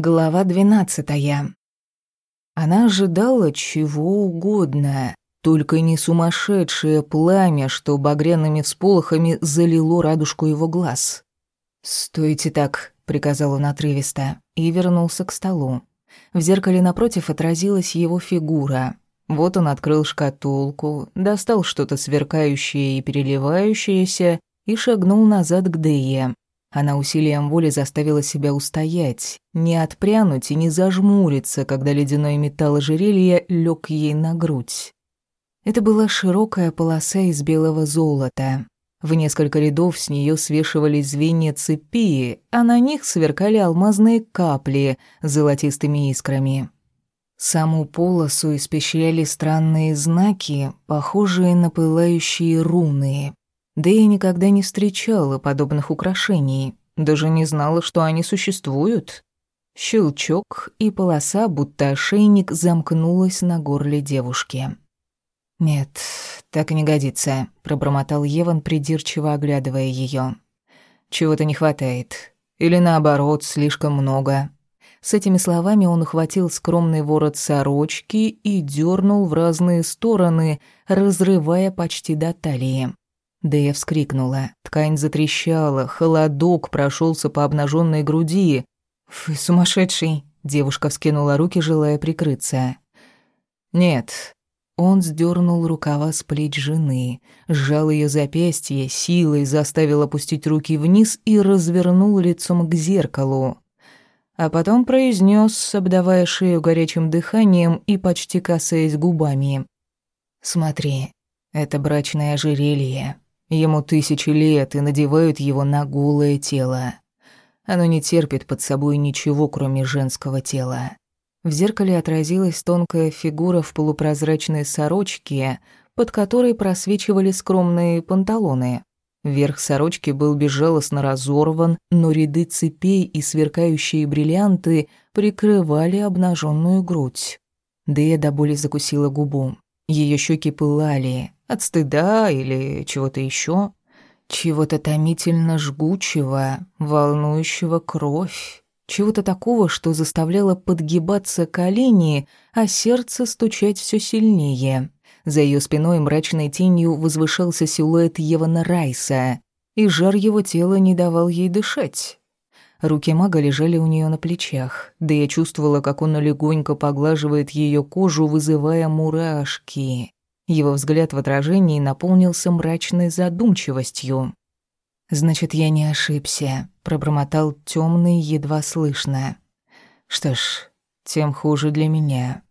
Глава двенадцатая. Она ожидала чего угодно, только не сумасшедшее пламя, что багряными всполохами залило радужку его глаз. «Стойте так», — приказал он отрывисто, и вернулся к столу. В зеркале напротив отразилась его фигура. Вот он открыл шкатулку, достал что-то сверкающее и переливающееся и шагнул назад к Дее. Она усилием воли заставила себя устоять, не отпрянуть и не зажмуриться, когда ледяной металл ожерелья лег ей на грудь. Это была широкая полоса из белого золота. В несколько рядов с нее свешивались звенья цепи, а на них сверкали алмазные капли с золотистыми искрами. Саму полосу испещряли странные знаки, похожие на пылающие руны. Да и никогда не встречала подобных украшений, даже не знала, что они существуют. Щелчок, и полоса, будто ошейник, замкнулась на горле девушки. «Нет, так не годится», — пробормотал Еван, придирчиво оглядывая ее. «Чего-то не хватает. Или наоборот, слишком много». С этими словами он ухватил скромный ворот сорочки и дернул в разные стороны, разрывая почти до талии. Дэя вскрикнула. Ткань затрещала, холодок прошелся по обнаженной груди. «Вы сумасшедший!» Девушка вскинула руки, желая прикрыться. «Нет». Он сдернул рукава с плеч жены, сжал ее запястье, силой заставил опустить руки вниз и развернул лицом к зеркалу. А потом произнес, обдавая шею горячим дыханием и почти касаясь губами. «Смотри, это брачное ожерелье. Ему тысячи лет и надевают его на голое тело. Оно не терпит под собой ничего, кроме женского тела. В зеркале отразилась тонкая фигура в полупрозрачной сорочке, под которой просвечивали скромные панталоны. Верх сорочки был безжалостно разорван, но ряды цепей и сверкающие бриллианты прикрывали обнаженную грудь. Дея до боли закусила губу. Ее щеки пылали, от стыда или чего-то еще, чего-то томительно жгучего, волнующего кровь, чего-то такого, что заставляло подгибаться колени, а сердце стучать все сильнее. За ее спиной мрачной тенью возвышался силуэт Евана Райса, и жар его тела не давал ей дышать. Руки мага лежали у нее на плечах, да я чувствовала, как он легонько поглаживает ее кожу, вызывая мурашки. Его взгляд в отражении наполнился мрачной задумчивостью. «Значит, я не ошибся», — пробормотал темный едва слышно. «Что ж, тем хуже для меня».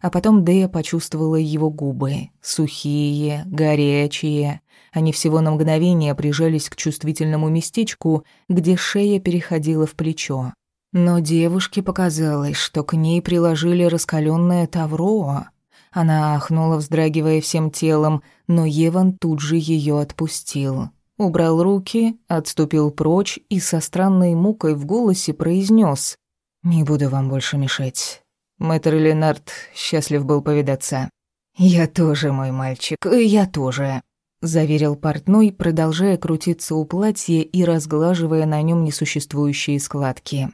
А потом Дэя почувствовала его губы, сухие, горячие. Они всего на мгновение прижались к чувствительному местечку, где шея переходила в плечо. Но девушке показалось, что к ней приложили раскаленное тавро, она ахнула, вздрагивая всем телом, но Еван тут же ее отпустил. Убрал руки, отступил прочь и со странной мукой в голосе произнес: «Не буду вам больше мешать. Мэтр Ленард счастлив был повидаться». «Я тоже, мой мальчик, я тоже», — заверил портной, продолжая крутиться у платья и разглаживая на нем несуществующие складки.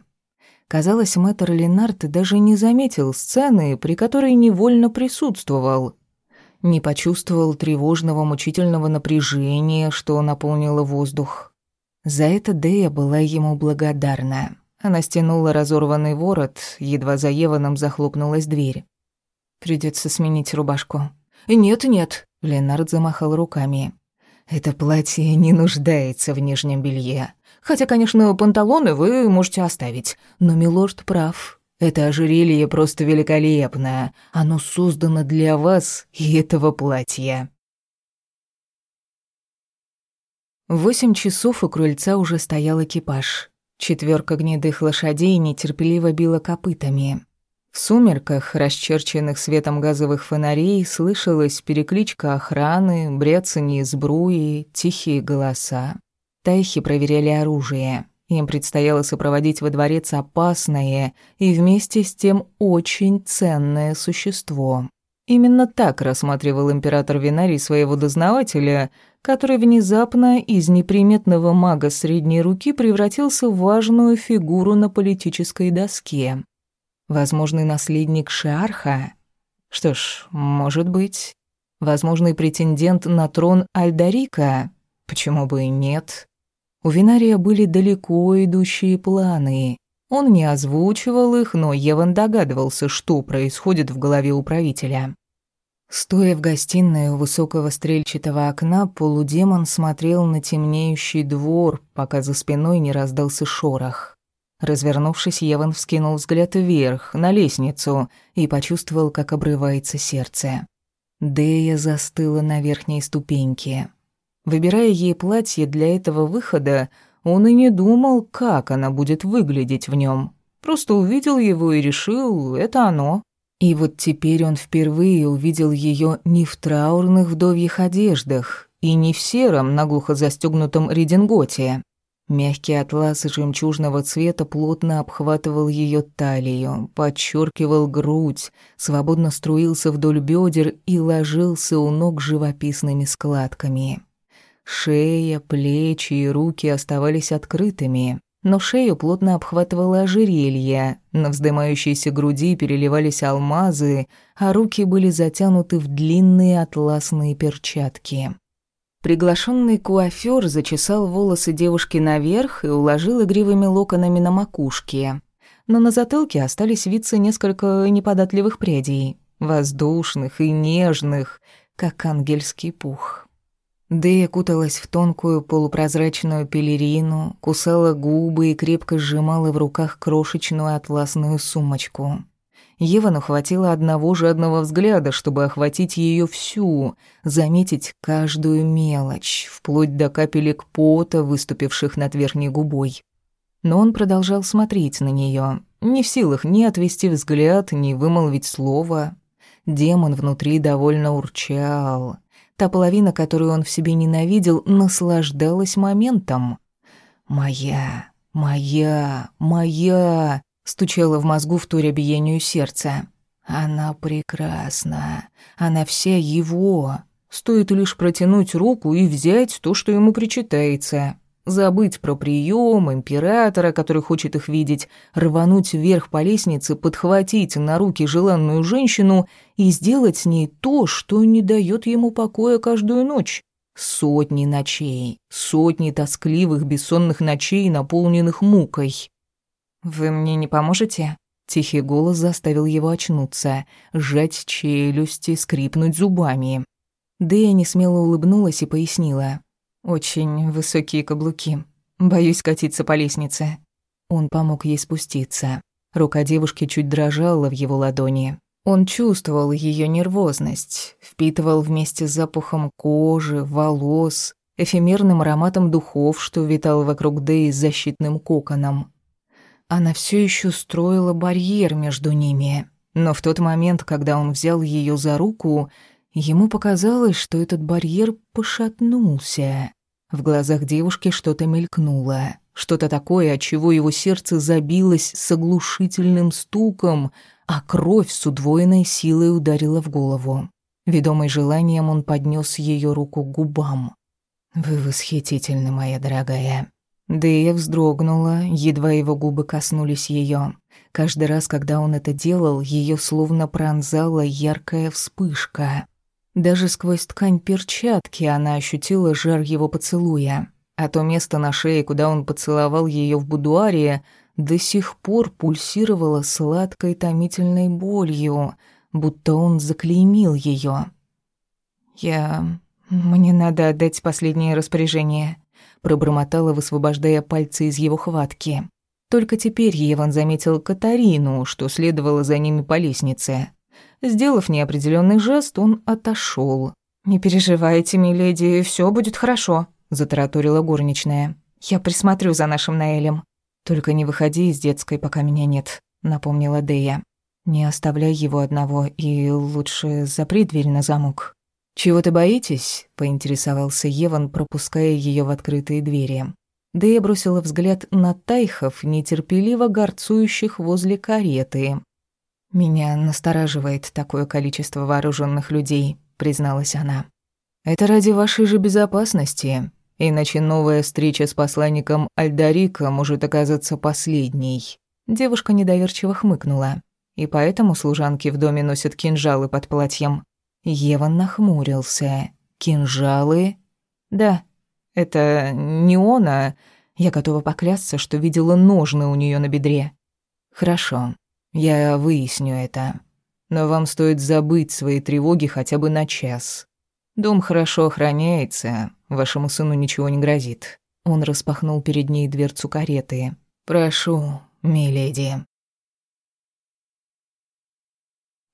Казалось, мэтр Ленард даже не заметил сцены, при которой невольно присутствовал. Не почувствовал тревожного мучительного напряжения, что наполнило воздух. За это Дея была ему благодарна. Она стянула разорванный ворот, едва за Еваном захлопнулась дверь. Придется сменить рубашку. «Нет, нет», — Ленард замахал руками. «Это платье не нуждается в нижнем белье. Хотя, конечно, панталоны вы можете оставить. Но милорд прав. Это ожерелье просто великолепное. Оно создано для вас и этого платья. Восемь часов у крыльца уже стоял экипаж. Четверка гнедых лошадей нетерпеливо била копытами. В сумерках, расчерченных светом газовых фонарей, слышалась перекличка охраны, бряцание сбруи, тихие голоса. Тайхи проверяли оружие. Им предстояло сопроводить во дворец опасное и вместе с тем очень ценное существо. Именно так рассматривал император Винарий своего дознавателя, который внезапно из неприметного мага средней руки превратился в важную фигуру на политической доске. Возможный наследник Шарха? Что ж, может быть. Возможный претендент на трон Альдарика? Почему бы и нет? У Винария были далеко идущие планы. Он не озвучивал их, но Еван догадывался, что происходит в голове управителя. Стоя в гостиной у высокого стрельчатого окна, полудемон смотрел на темнеющий двор, пока за спиной не раздался шорох. Развернувшись, Еван вскинул взгляд вверх, на лестницу, и почувствовал, как обрывается сердце. Дея застыла на верхней ступеньке. Выбирая ей платье для этого выхода, он и не думал, как она будет выглядеть в нем. Просто увидел его и решил, это оно. И вот теперь он впервые увидел ее не в траурных вдовьих одеждах и не в сером, наглухо застегнутом рединготе. Мягкий атлас жемчужного цвета плотно обхватывал ее талию, подчеркивал грудь, свободно струился вдоль бедер и ложился у ног живописными складками. Шея, плечи и руки оставались открытыми, но шею плотно обхватывало ожерелье, на вздымающейся груди переливались алмазы, а руки были затянуты в длинные атласные перчатки. Приглашенный куафёр зачесал волосы девушки наверх и уложил игривыми локонами на макушке, но на затылке остались виться несколько неподатливых прядей, воздушных и нежных, как ангельский пух. Дэя куталась в тонкую полупрозрачную пелерину, кусала губы и крепко сжимала в руках крошечную атласную сумочку. Евану хватило одного жадного взгляда, чтобы охватить ее всю, заметить каждую мелочь, вплоть до капелек пота, выступивших над верхней губой. Но он продолжал смотреть на нее, не в силах ни отвести взгляд, ни вымолвить слово. Демон внутри довольно урчал — Та половина, которую он в себе ненавидел, наслаждалась моментом. «Моя, моя, моя!» — стучала в мозгу в туре биению сердца. «Она прекрасна. Она вся его. Стоит лишь протянуть руку и взять то, что ему причитается забыть про прием императора, который хочет их видеть, рвануть вверх по лестнице, подхватить на руки желанную женщину и сделать с ней то, что не дает ему покоя каждую ночь. Сотни ночей, сотни тоскливых бессонных ночей, наполненных мукой. «Вы мне не поможете?» Тихий голос заставил его очнуться, сжать челюсти, скрипнуть зубами. Дэя несмело улыбнулась и пояснила. Очень высокие каблуки. Боюсь катиться по лестнице. Он помог ей спуститься. Рука девушки чуть дрожала в его ладони. Он чувствовал ее нервозность, впитывал вместе с запахом кожи, волос, эфемерным ароматом духов, что витал вокруг Дэи с защитным коконом. Она все еще строила барьер между ними, но в тот момент, когда он взял ее за руку, ему показалось, что этот барьер пошатнулся. В глазах девушки что-то мелькнуло, что-то такое, от чего его сердце забилось с оглушительным стуком, а кровь с удвоенной силой ударила в голову. Ведомый желанием, он поднес ее руку к губам. «Вы восхитительны, моя дорогая». Дэя вздрогнула, едва его губы коснулись ее. Каждый раз, когда он это делал, ее словно пронзала яркая вспышка. Даже сквозь ткань перчатки она ощутила жар его поцелуя, а то место на шее, куда он поцеловал ее в будуаре, до сих пор пульсировало сладкой томительной болью, будто он заклеймил ее. «Я... мне надо отдать последнее распоряжение», — пробормотала, высвобождая пальцы из его хватки. Только теперь Еван заметил Катарину, что следовало за ними по лестнице. Сделав неопределенный жест, он отошел. «Не переживайте, миледи, все будет хорошо», — затараторила горничная. «Я присмотрю за нашим Наэлем». «Только не выходи из детской, пока меня нет», — напомнила Дея. «Не оставляй его одного и лучше запри дверь на замок». «Чего ты боитесь?» — поинтересовался Еван, пропуская ее в открытые двери. Дея бросила взгляд на тайхов, нетерпеливо горцующих возле кареты. «Меня настораживает такое количество вооруженных людей», — призналась она. «Это ради вашей же безопасности, иначе новая встреча с посланником Альдарика может оказаться последней». Девушка недоверчиво хмыкнула. «И поэтому служанки в доме носят кинжалы под платьем». Еван нахмурился. «Кинжалы?» «Да, это не он, а я готова поклясться, что видела ножны у нее на бедре». «Хорошо, я выясню это. Но вам стоит забыть свои тревоги хотя бы на час. Дом хорошо охраняется, вашему сыну ничего не грозит. Он распахнул перед ней дверцу кареты. Прошу, миледи.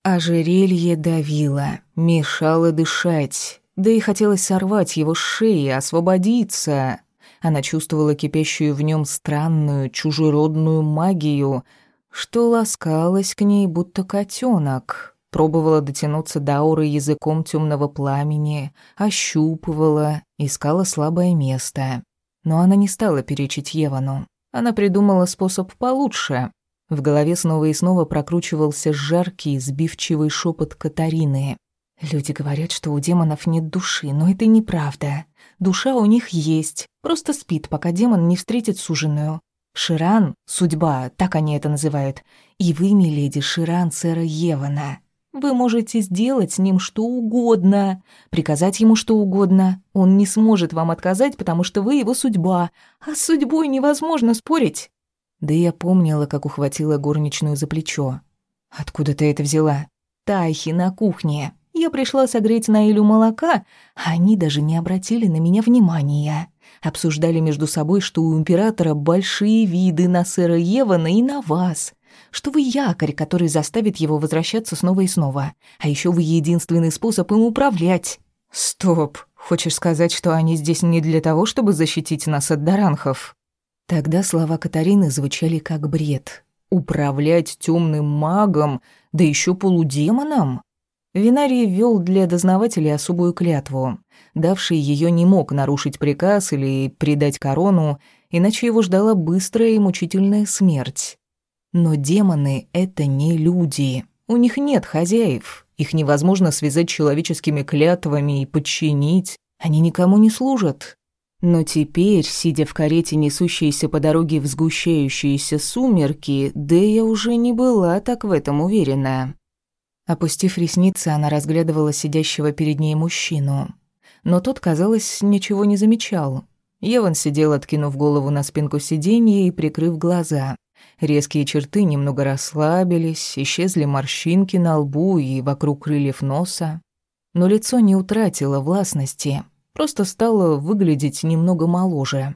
Ожерелье давило, мешало дышать, да и хотелось сорвать его с шеи, освободиться. Она чувствовала кипящую в нем странную, чужеродную магию — что ласкалась к ней, будто котенок, пробовала дотянуться до ауры языком темного пламени, ощупывала, искала слабое место. Но она не стала перечить Евану. Она придумала способ получше. В голове снова и снова прокручивался жаркий, сбивчивый шепот Катарины. «Люди говорят, что у демонов нет души, но это неправда. Душа у них есть, просто спит, пока демон не встретит суженую. Ширан — судьба, так они это называют. И вы, миледи, Ширан сэра Евана. Вы можете сделать с ним что угодно, приказать ему что угодно. Он не сможет вам отказать, потому что вы его судьба. А с судьбой невозможно спорить. Да я помнила, как ухватила горничную за плечо. Откуда ты это взяла? Тайхи на кухне. Я пришла согреть Наилю молока, а они даже не обратили на меня внимания. Обсуждали между собой, что у императора большие виды на сэра Евана и на вас. Что вы якорь, который заставит его возвращаться снова и снова. А еще вы единственный способ им управлять. Стоп. Хочешь сказать, что они здесь не для того, чтобы защитить нас от даранхов? Тогда слова Катарины звучали как бред. Управлять темным магом, да еще полудемоном? Винарий ввел для дознавателей особую клятву. Давший ее не мог нарушить приказ или предать корону, иначе его ждала быстрая и мучительная смерть. Но демоны — это не люди. У них нет хозяев. Их невозможно связать человеческими клятвами и подчинить. Они никому не служат. Но теперь, сидя в карете, несущейся по дороге в сгущающиеся сумерки, Дэя уже не была так в этом уверена. Опустив ресницы, она разглядывала сидящего перед ней мужчину. Но тот, казалось, ничего не замечал. Еван сидел, откинув голову на спинку сиденья и прикрыв глаза. Резкие черты немного расслабились, исчезли морщинки на лбу и вокруг крыльев носа. Но лицо не утратило властности, просто стало выглядеть немного моложе.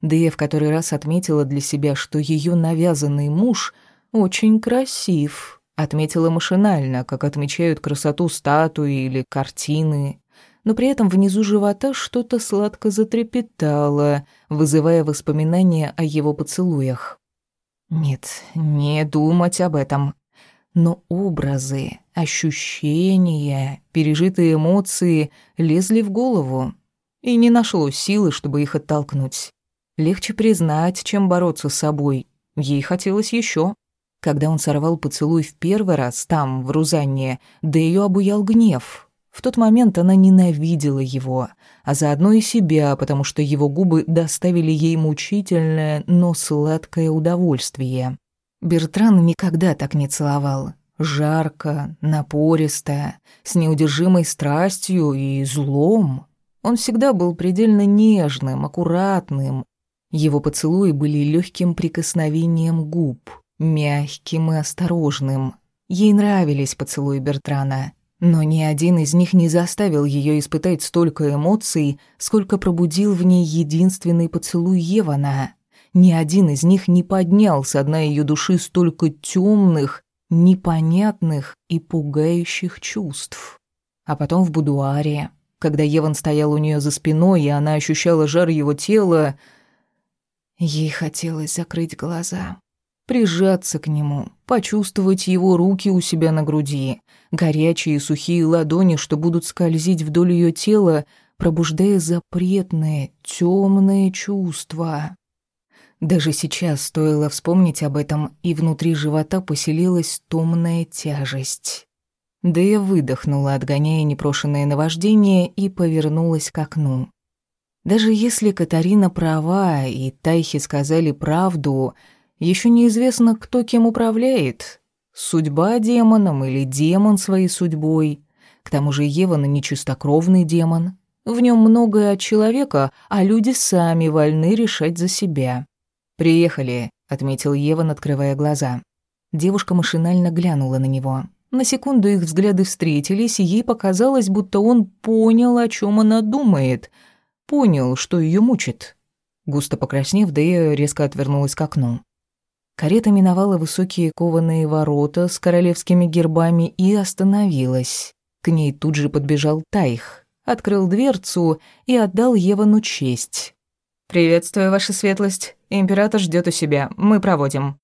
Дэя в который раз отметила для себя, что ее навязанный муж очень красив, Отметила машинально, как отмечают красоту статуи или картины, но при этом внизу живота что-то сладко затрепетало, вызывая воспоминания о его поцелуях. Нет, не думать об этом. Но образы, ощущения, пережитые эмоции лезли в голову, и не нашлось силы, чтобы их оттолкнуть. Легче признать, чем бороться с собой. Ей хотелось еще. Когда он сорвал поцелуй в первый раз там, в Рузанне, да ее обуял гнев. В тот момент она ненавидела его, а заодно и себя, потому что его губы доставили ей мучительное, но сладкое удовольствие. Бертран никогда так не целовал. Жарко, напористо, с неудержимой страстью и злом. Он всегда был предельно нежным, аккуратным. Его поцелуи были легким прикосновением губ — мягким и осторожным. Ей нравились поцелуи Бертрана, но ни один из них не заставил ее испытать столько эмоций, сколько пробудил в ней единственный поцелуй Евана. Ни один из них не поднял с дна ее души столько темных, непонятных и пугающих чувств. А потом в будуаре, когда Еван стоял у нее за спиной, и она ощущала жар его тела, ей хотелось закрыть глаза прижаться к нему, почувствовать его руки у себя на груди, горячие сухие ладони, что будут скользить вдоль ее тела, пробуждая запретные, темные чувства. Даже сейчас стоило вспомнить об этом, и внутри живота поселилась томная тяжесть. Дэя выдохнула, отгоняя непрошенное наваждение, и повернулась к окну. Даже если Катарина права, и Тайхи сказали правду, еще неизвестно, кто кем управляет. Судьба демоном или демон своей судьбой. К тому же Евана нечистокровный демон. В нем многое от человека, а люди сами вольны решать за себя. «Приехали», — отметил Еван, открывая глаза. Девушка машинально глянула на него. На секунду их взгляды встретились, и ей показалось, будто он понял, о чем она думает. Понял, что ее мучит. Густо покраснев, Дэя резко отвернулась к окну. Карета миновала высокие кованые ворота с королевскими гербами и остановилась. К ней тут же подбежал Тайх, открыл дверцу и отдал Евану честь. «Приветствую, ваша светлость. Император ждет у себя. Мы проводим».